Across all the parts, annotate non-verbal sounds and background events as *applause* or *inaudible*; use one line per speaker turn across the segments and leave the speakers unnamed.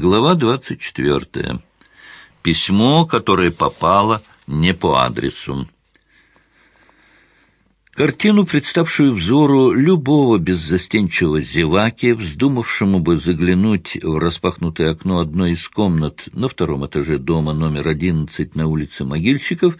Глава 24. Письмо, которое попало не по адресу. Картину, представшую взору любого беззастенчивого зеваки, вздумавшему бы заглянуть в распахнутое окно одной из комнат на втором этаже дома номер 11 на улице Могильщиков,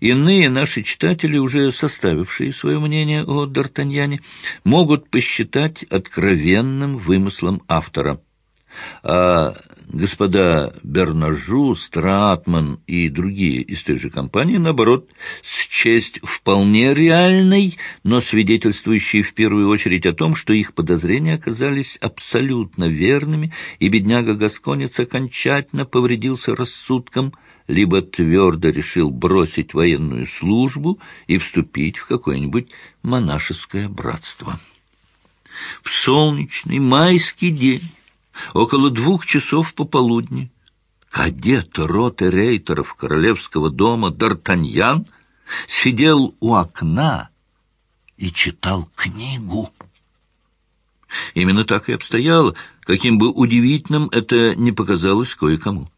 иные наши читатели, уже составившие свое мнение о Д'Артаньяне, могут посчитать откровенным вымыслом автора. А господа Бернажу, Стратман и другие из той же компании, наоборот, счесть вполне реальной, но свидетельствующей в первую очередь о том, что их подозрения оказались абсолютно верными, и бедняга Гасконец окончательно повредился рассудком, либо твердо решил бросить военную службу и вступить в какое-нибудь монашеское братство. В солнечный майский день Около двух часов пополудни кадет роты рейтеров королевского дома Д'Артаньян сидел у окна и читал книгу. Именно так и обстояло, каким бы удивительным это не показалось кое-кому.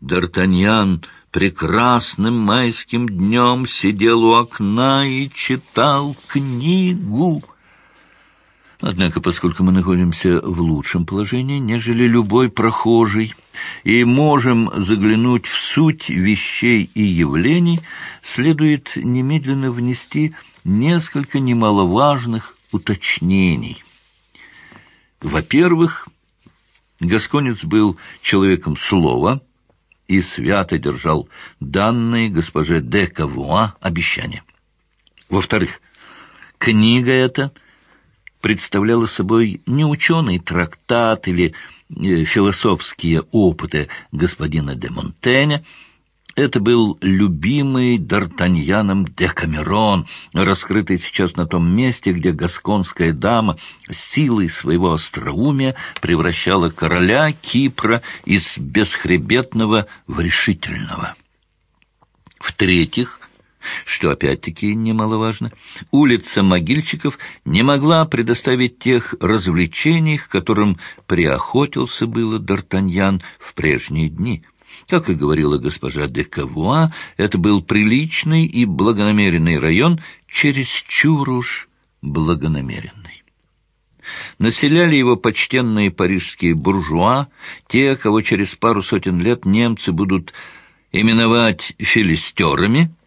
Д'Артаньян прекрасным майским днем сидел у окна и читал книгу. Однако, поскольку мы находимся в лучшем положении, нежели любой прохожий, и можем заглянуть в суть вещей и явлений, следует немедленно внести несколько немаловажных уточнений. Во-первых, Гасконец был человеком слова и свято держал данные госпоже де Кавуа обещания. Во-вторых, книга эта — представляла собой не ученый трактат или э, философские опыты господина де Монтеня, это был любимый Д'Артаньяном Декамерон, раскрытый сейчас на том месте, где гасконская дама силой своего остроумия превращала короля Кипра из бесхребетного в решительного. В-третьих, что опять-таки немаловажно, улица могильщиков не могла предоставить тех развлечений, к которым приохотился было Д'Артаньян в прежние дни. Как и говорила госпожа де Кавуа, это был приличный и благонамеренный район, чересчур уж благонамеренный. Населяли его почтенные парижские буржуа, те, кого через пару сотен лет немцы будут именовать филистерами —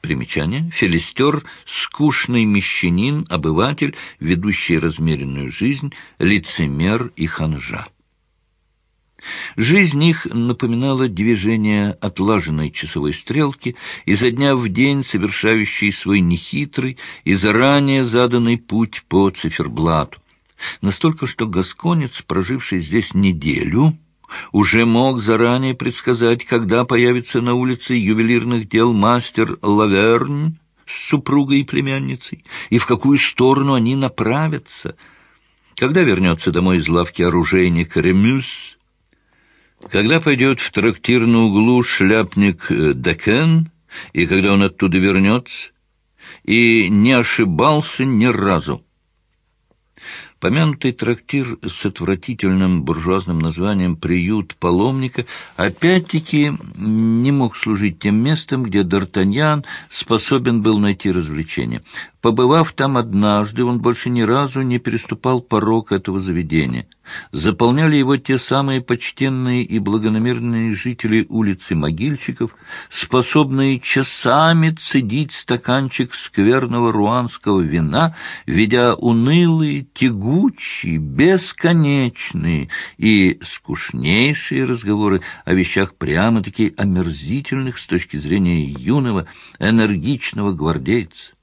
Примечание. Филистер — скучный мещанин, обыватель, ведущий размеренную жизнь, лицемер и ханжа. Жизнь их напоминала движение отлаженной часовой стрелки, изо дня в день совершающей свой нехитрый и заранее заданный путь по циферблату. Настолько, что гасконец, проживший здесь неделю, уже мог заранее предсказать, когда появится на улице ювелирных дел мастер Лавернь с супругой и племянницей, и в какую сторону они направятся. Когда вернется домой из лавки оружейник Ремюс, когда пойдет в трактир на углу шляпник э, Декен, и когда он оттуда вернется, и не ошибался ни разу. Помянутый трактир с отвратительным буржуазным названием «Приют паломника» опять-таки не мог служить тем местом, где Д'Артаньян способен был найти развлечение. Побывав там однажды, он больше ни разу не переступал порог этого заведения. Заполняли его те самые почтенные и благонамеренные жители улицы Могильщиков, способные часами цедить стаканчик скверного руанского вина, ведя унылые, тягучие, бесконечные и скучнейшие разговоры о вещах прямо-таки омерзительных с точки зрения юного, энергичного гвардейца.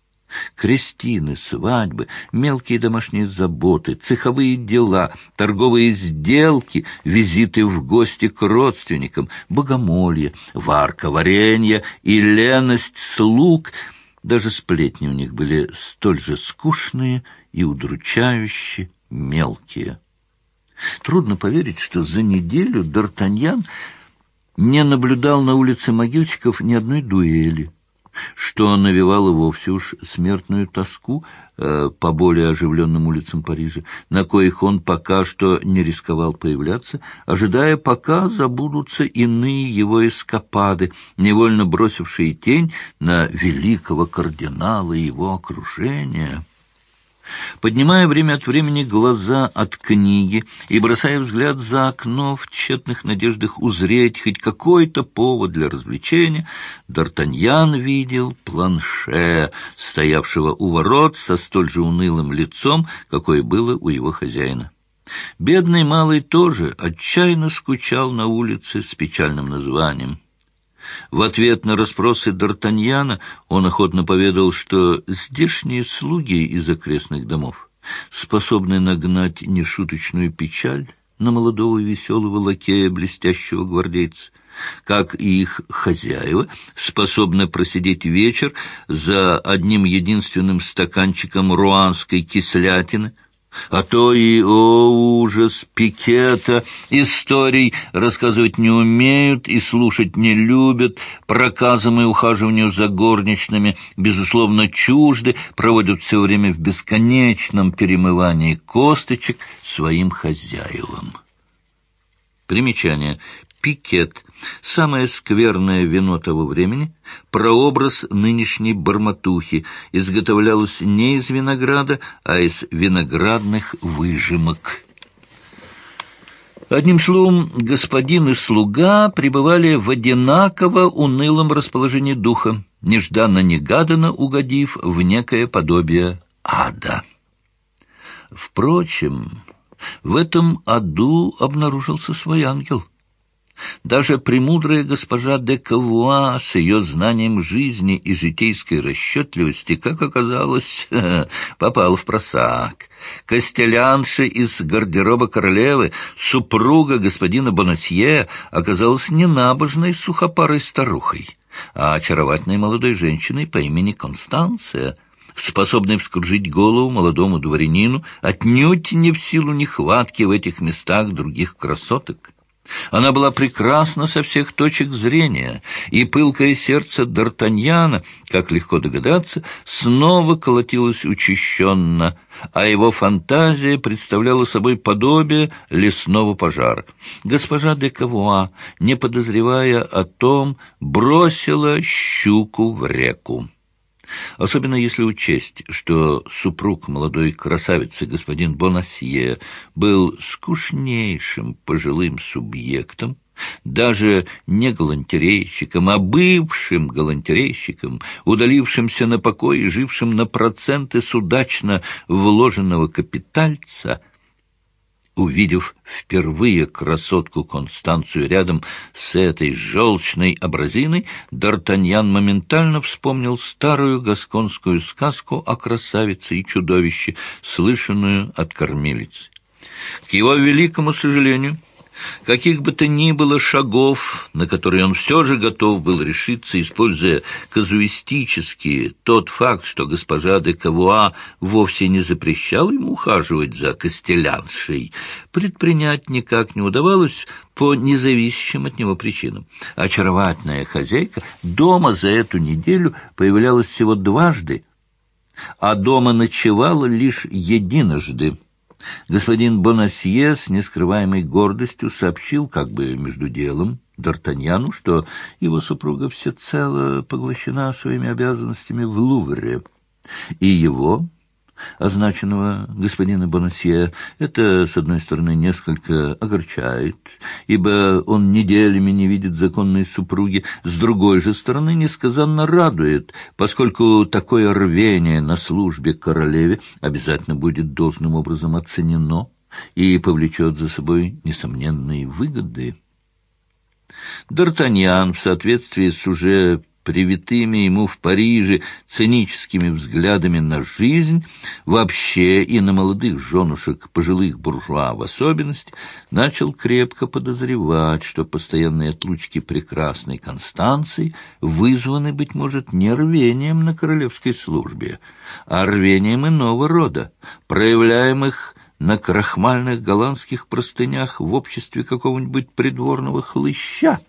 Крестины, свадьбы, мелкие домашние заботы, цеховые дела, торговые сделки, визиты в гости к родственникам, богомолье, варка, варенье и леность слуг. Даже сплетни у них были столь же скучные и удручающие, мелкие. Трудно поверить, что за неделю Д'Артаньян не наблюдал на улице могильщиков ни одной дуэли что навевало вовсе уж смертную тоску э, по более оживленным улицам Парижа, на коих он пока что не рисковал появляться, ожидая, пока забудутся иные его эскапады, невольно бросившие тень на великого кардинала и его окружение» поднимая время от времени глаза от книги и бросая взгляд за окно в тщетных надеждах узреть хоть какой-то повод для развлечения, Д'Артаньян видел планше, стоявшего у ворот со столь же унылым лицом, какое было у его хозяина. Бедный малый тоже отчаянно скучал на улице с печальным названием — в ответ на расспросы Д'Артаньяна он охотно поведал, что здешние слуги из окрестных домов способны нагнать нешуточную печаль на молодого веселого лакея блестящего гвардейца, как и их хозяева способны просидеть вечер за одним единственным стаканчиком руанской кислятины — а то и, о ужас, пикета, историй рассказывать не умеют и слушать не любят, проказам и ухаживанию за горничными, безусловно, чужды, проводят все время в бесконечном перемывании косточек своим хозяевам. Примечание пикет, самое скверное вино того времени, прообраз нынешней барматухи, изготовлялось не из винограда, а из виноградных выжимок. Одним словом, господин и слуга пребывали в одинаково унылом расположении духа, нежданно-негаданно угодив в некое подобие ада. Впрочем, в этом аду обнаружился свой ангел — даже премудрая госпожа де Кавуа с ее знанием жизни и житейской расчетливости, как оказалось, *laughs* попал в просак. Костелянша из гардероба королевы, супруга господина Бонасье, оказалась ненабожной сухопарой старухой, а очаровательной молодой женщиной по имени Констанция — способной вскружить голову молодому дворянину, отнюдь не в силу нехватки в этих местах других красоток. Она была прекрасна со всех точек зрения, и пылкое сердце Д'Артаньяна, как легко догадаться, снова колотилось учащенно, а его фантазия представляла собой подобие лесного пожара. Госпожа де Кавуа, не подозревая о том, бросила щуку в реку. Особенно если учесть, что супруг молодой красавицы, господин Бонасье, был скучнейшим пожилым субъектом, даже не галантерейщиком, а бывшим галантерейщиком, удалившимся на покой и жившим на проценты с удачно вложенного капитальца — увидев впервые красотку Констанцию рядом с этой желчной образиной, Д'Артаньян моментально вспомнил старую гасконскую сказку о красавице и чудовище, слышанную от кормилицы. К его великому сожалению, Каких бы то ни было шагов, на которые он все же готов был решиться, используя казуистически тот факт, что госпожа де Кавуа вовсе не запрещала ему ухаживать за костеляншей, предпринять никак не удавалось по независящим от него причинам. Очаровательная хозяйка дома за эту неделю появлялась всего дважды, а дома ночевала лишь единожды. Господин Бонасье с нескрываемой гордостью сообщил, как бы между делом, Д'Артаньяну, что его супруга всецело поглощена своими обязанностями в Лувре, и его означенного господина Бонасье, это, с одной стороны, несколько огорчает, ибо он неделями не видит законной супруги, с другой же стороны, несказанно радует, поскольку такое рвение на службе королеве обязательно будет должным образом оценено и повлечет за собой несомненные выгоды. Д'Артаньян, в соответствии с уже привитыми ему в Париже циническими взглядами на жизнь, вообще и на молодых женушек, пожилых буржуа в особенности, начал крепко подозревать, что постоянные отлучки прекрасной Констанции вызваны, быть может, не рвением на королевской службе, а рвением иного рода, проявляемых на крахмальных голландских простынях в обществе какого-нибудь придворного хлыща,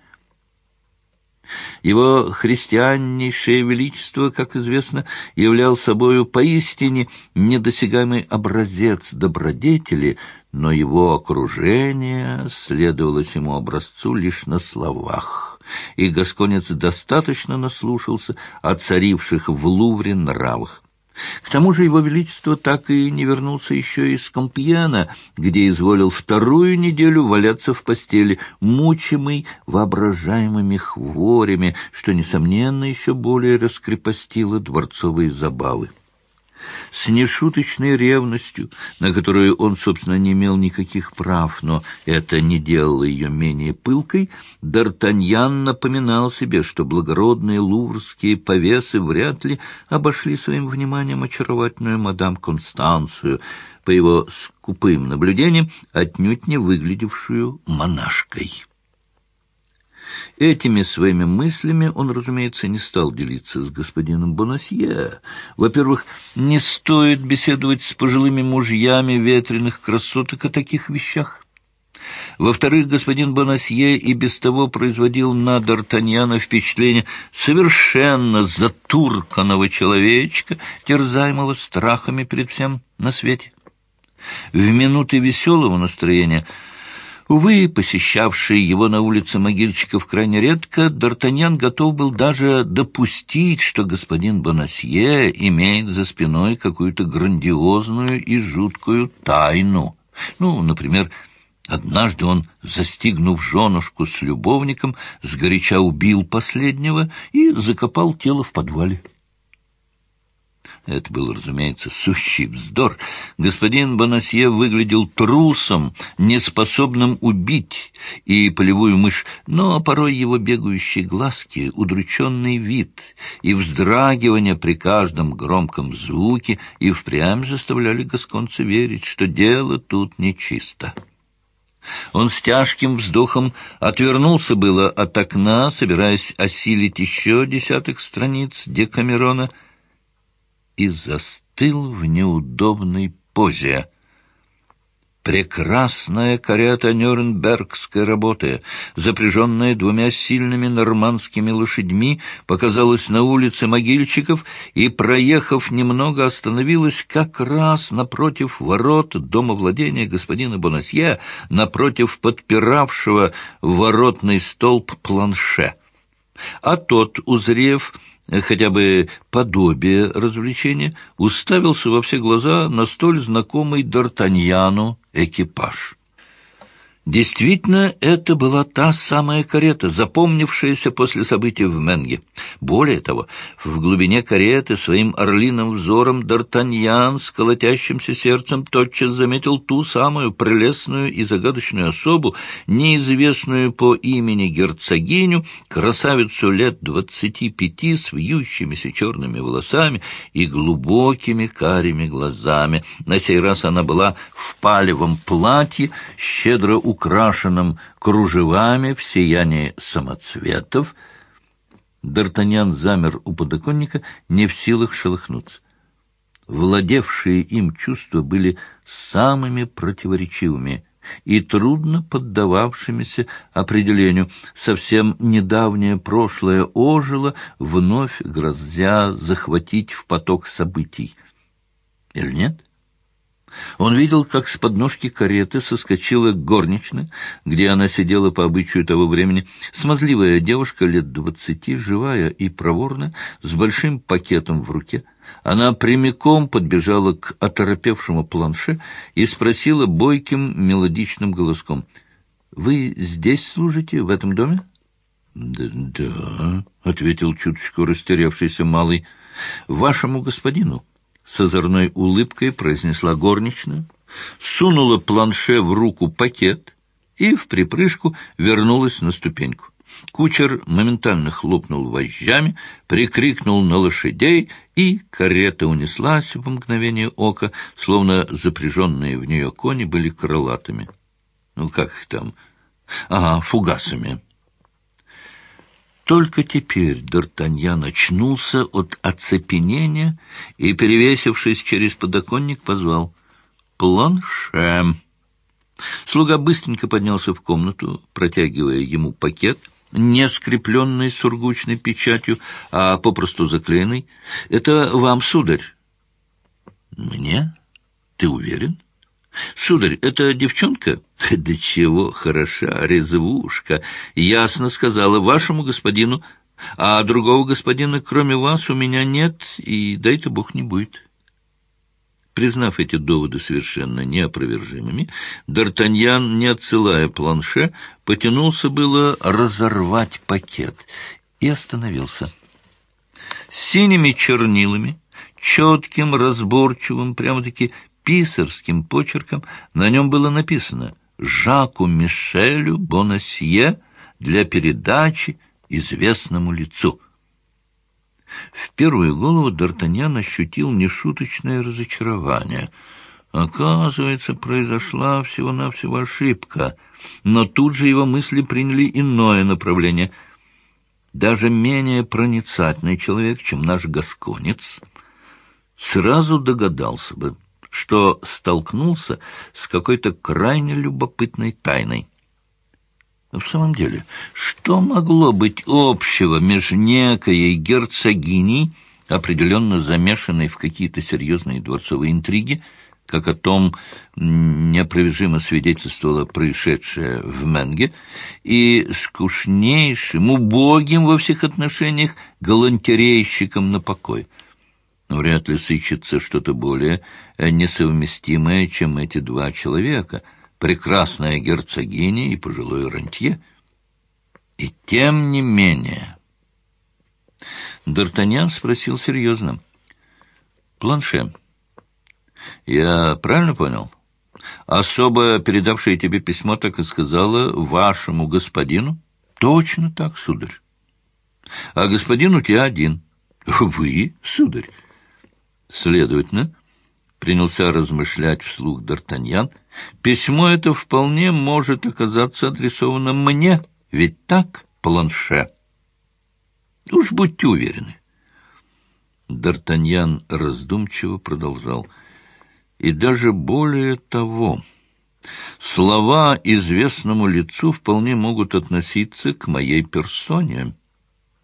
Его христианнейшее величество, как известно, являл собою поистине недосягаемый образец добродетели, но его окружение следовалось ему образцу лишь на словах, и Гасконец достаточно наслушался о царивших в Лувре нравах. К тому же его величество так и не вернулся еще из Компьена, где изволил вторую неделю валяться в постели, мучимый воображаемыми хворями, что, несомненно, еще более раскрепостило дворцовые забавы с нешуточной ревностью, на которую он, собственно, не имел никаких прав, но это не делало ее менее пылкой, Д'Артаньян напоминал себе, что благородные луврские повесы вряд ли обошли своим вниманием очаровательную мадам Констанцию, по его скупым наблюдениям, отнюдь не выглядевшую монашкой. Этими своими мыслями он, разумеется, не стал делиться с господином Бонасье. Во-первых, не стоит беседовать с пожилыми мужьями ветреных красоток о таких вещах. Во-вторых, господин Бонасье и без того производил на Д'Артаньяна впечатление совершенно затурканного человечка, терзаемого страхами перед всем на свете. В минуты веселого настроения – Увы, посещавший его на улице могильщиков крайне редко, Д'Артаньян готов был даже допустить, что господин Бонасье имеет за спиной какую-то грандиозную и жуткую тайну. Ну, например, однажды он, застигнув женушку с любовником, сгоряча убил последнего и закопал тело в подвале. Это был, разумеется, сущий вздор. Господин Бонасье выглядел трусом, неспособным убить и полевую мышь, но порой его бегающие глазки, удрученный вид и вздрагивание при каждом громком звуке и впрямь заставляли гасконца верить, что дело тут нечисто. Он с тяжким вздохом отвернулся было от окна, собираясь осилить еще десяток страниц Декамерона — и застыл в неудобной позе. Прекрасная карета Нюрнбергской работы, запряженная двумя сильными нормандскими лошадьми, показалась на улице могильщиков и, проехав немного, остановилась как раз напротив ворот дома владения господина Бонасье, напротив подпиравшего воротный столб планше. А тот, узрев хотя бы подобие развлечения, уставился во все глаза на столь знакомый Д'Артаньяну экипаж. Действительно, это была та самая карета, запомнившаяся после событий в Менге. Более того, в глубине кареты своим орлиным взором Д'Артаньян с колотящимся сердцем тотчас заметил ту самую прелестную и загадочную особу, неизвестную по имени герцогиню, красавицу лет двадцати пяти с вьющимися черными волосами и глубокими карими глазами. На сей раз она была в палевом платье, щедро украшенном кружевами в сиянии самоцветов. Д'Артаньян замер у подоконника, не в силах шелохнуться. Владевшие им чувства были самыми противоречивыми и трудно поддававшимися определению. Совсем недавнее прошлое ожило, вновь грозя захватить в поток событий. Или нет? Он видел, как с подножки кареты соскочила горничная, где она сидела по обычаю того времени, смазливая девушка лет двадцати, живая и проворная, с большим пакетом в руке. Она прямиком подбежала к оторопевшему планше и спросила бойким мелодичным голоском, «Вы здесь служите, в этом доме?» «Да, да», — ответил чуточку растерявшийся малый, — «вашему господину» с озорной улыбкой произнесла горничная, сунула планше в руку пакет и в припрыжку вернулась на ступеньку. Кучер моментально хлопнул вожжами, прикрикнул на лошадей, и карета унеслась в мгновение ока, словно запряженные в нее кони были крылатыми. Ну, как их там? Ага, фугасами. Только теперь Д'Артаньян очнулся от оцепенения и, перевесившись через подоконник, позвал «Планше». Слуга быстренько поднялся в комнату, протягивая ему пакет — не скрепленный сургучной печатью, а попросту заклеенный. Это вам, сударь. Мне? Ты уверен? Сударь, это девчонка? *laughs* Да чего хороша, резвушка. Ясно сказала вашему господину, а другого господина, кроме вас, у меня нет, и дай-то бог не будет. Признав эти доводы совершенно неопровержимыми, Д'Артаньян, не отсылая планше, потянулся было разорвать пакет и остановился. Синими чернилами, четким, разборчивым, прямо-таки писарским почерком на нем было написано «Жаку Мишелю Бонасье для передачи известному лицу». В первую голову Д'Артаньян ощутил нешуточное разочарование. Оказывается, произошла всего-навсего ошибка, но тут же его мысли приняли иное направление. Даже менее проницательный человек, чем наш гасконец, сразу догадался бы, что столкнулся с какой-то крайне любопытной тайной. В самом деле, что могло быть общего между некой герцогиней, определенно замешанной в какие-то серьезные дворцовые интриги, как о том неопровержимо свидетельствовало происшедшее в Менге, и скучнейшим, убогим во всех отношениях галантерейщиком на покой. Вряд ли сыщется что-то более несовместимое, чем эти два человека — прекрасная герцогиня и пожилой рантье. И тем не менее... Д'Артаньян спросил серьезно. «Планше, я правильно понял? Особо передавшая тебе письмо так и сказала вашему господину?» «Точно так, сударь. А господин у тебя один. Вы, сударь. Следовательно, принялся размышлять вслух Д'Артаньян, письмо это вполне может оказаться адресовано мне, ведь так, планше? Уж будьте уверены. Д'Артаньян раздумчиво продолжал. И даже более того, слова известному лицу вполне могут относиться к моей персоне.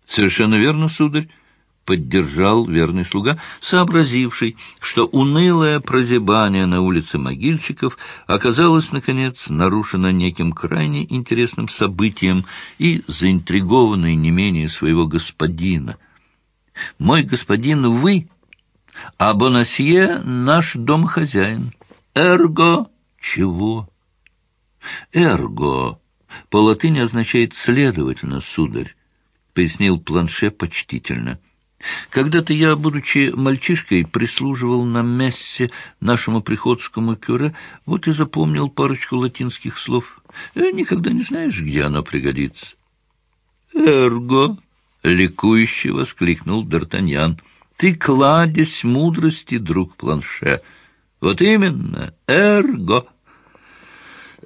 Совершенно верно, сударь поддержал верный слуга, сообразивший, что унылое прозябание на улице могильщиков оказалось, наконец, нарушено неким крайне интересным событием и заинтригованный не менее своего господина. «Мой господин, вы, а Бонасье — наш домохозяин. Эрго — чего?» «Эрго» по латыни означает «следовательно, сударь», — пояснил Планше почтительно. — когда-то я, будучи мальчишкой, прислуживал на мессе нашему приходскому кюре, вот и запомнил парочку латинских слов. Э, никогда не знаешь, где оно пригодится. «Эрго!» — ликующе воскликнул Д'Артаньян. «Ты кладезь мудрости, друг Планше. Вот именно, эрго!»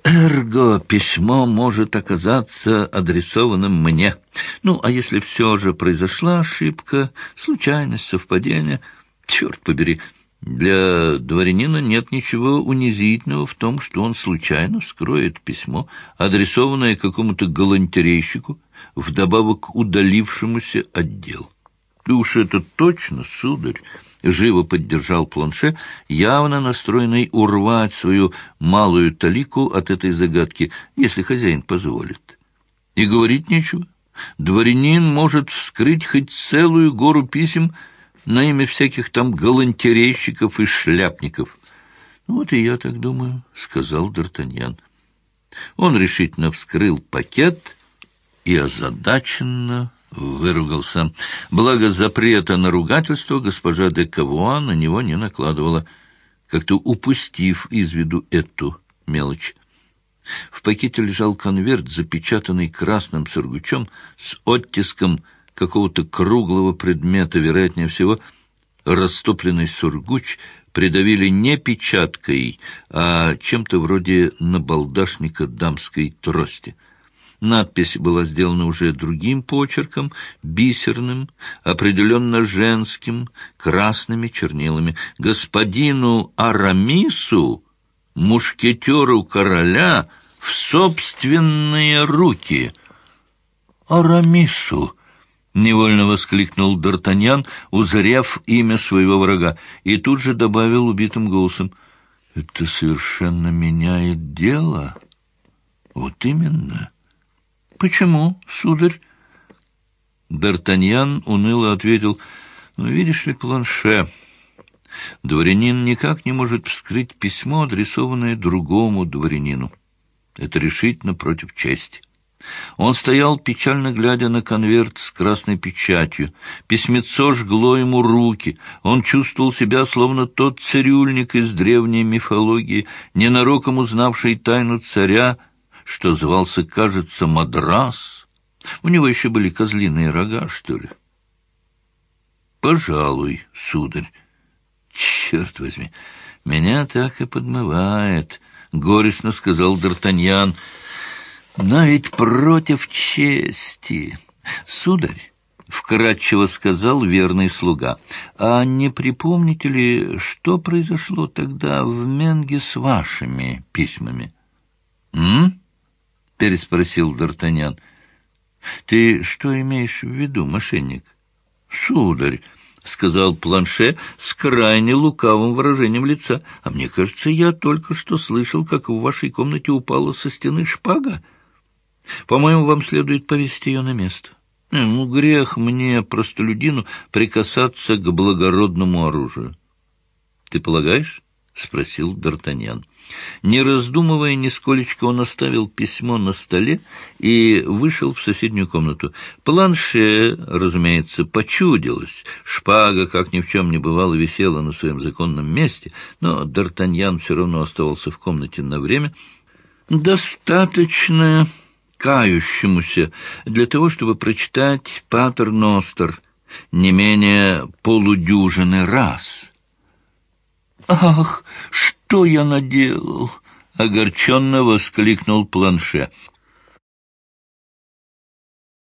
Эрго, письмо может оказаться адресованным мне. Ну, а если все же произошла ошибка, случайность, совпадение, черт побери, для дворянина нет ничего унизительного в том, что он случайно вскроет письмо, адресованное какому-то галантерейщику, вдобавок удалившемуся отдел. Уж это точно, сударь, живо поддержал планше, явно настроенный урвать свою малую талику от этой загадки, если хозяин позволит. И говорить нечего. Дворянин может вскрыть хоть целую гору писем на имя всяких там галантерейщиков и шляпников. «Вот и я так думаю», — сказал Д'Артаньян. Он решительно вскрыл пакет и озадаченно выругался. Благо запрета на ругательство госпожа де Кавуа на него не накладывала, как-то упустив из виду эту мелочь. В пакете лежал конверт, запечатанный красным сургучом с оттиском какого-то круглого предмета, вероятнее всего, растопленный сургуч придавили не печаткой, а чем-то вроде набалдашника дамской трости — Надпись была сделана уже другим почерком, бисерным, определенно женским, красными чернилами. Господину Арамису, мушкетеру короля, в собственные руки. Арамису!» — невольно воскликнул Д'Артаньян, узрев имя своего врага, и тут же добавил убитым голосом. «Это совершенно меняет дело». «Вот именно». «Почему, сударь?» Д'Артаньян уныло ответил. «Ну, видишь ли, планше...» Дворянин никак не может вскрыть письмо, адресованное другому дворянину. Это решительно против чести. Он стоял, печально глядя на конверт с красной печатью. Письмецо жгло ему руки. Он чувствовал себя, словно тот цирюльник из древней мифологии, ненароком узнавший тайну царя, что звался, кажется, Мадрас. У него еще были козлиные рога, что ли? «Пожалуй, сударь», Черт возьми, меня так и подмывает, — горестно сказал Д'Артаньян. Но ведь против чести. Сударь, — вкратчиво сказал верный слуга, — а не припомните ли, что произошло тогда в Менге с вашими письмами? — М? — переспросил Д'Артаньян. — Ты что имеешь в виду, мошенник? — Сударь, — сказал Планше с крайне лукавым выражением лица. — А мне кажется, я только что слышал, как в вашей комнате упала со стены шпага. По-моему, вам следует повесить ее на место. Ну, грех мне, простолюдину, прикасаться к благородному оружию. Ты полагаешь? — спросил Д'Артаньян. Не раздумывая нисколечко, он оставил письмо на столе и вышел в соседнюю комнату. Планше, разумеется, почудилось. Шпага, как ни в чем не бывало, висела на своем законном месте, но Д'Артаньян все равно оставался в комнате на время. Достаточно кающемуся для того, чтобы прочитать «Патер Ностер» не менее полудюжины раз — «Ах, что я наделал!» — огорченно воскликнул Планше.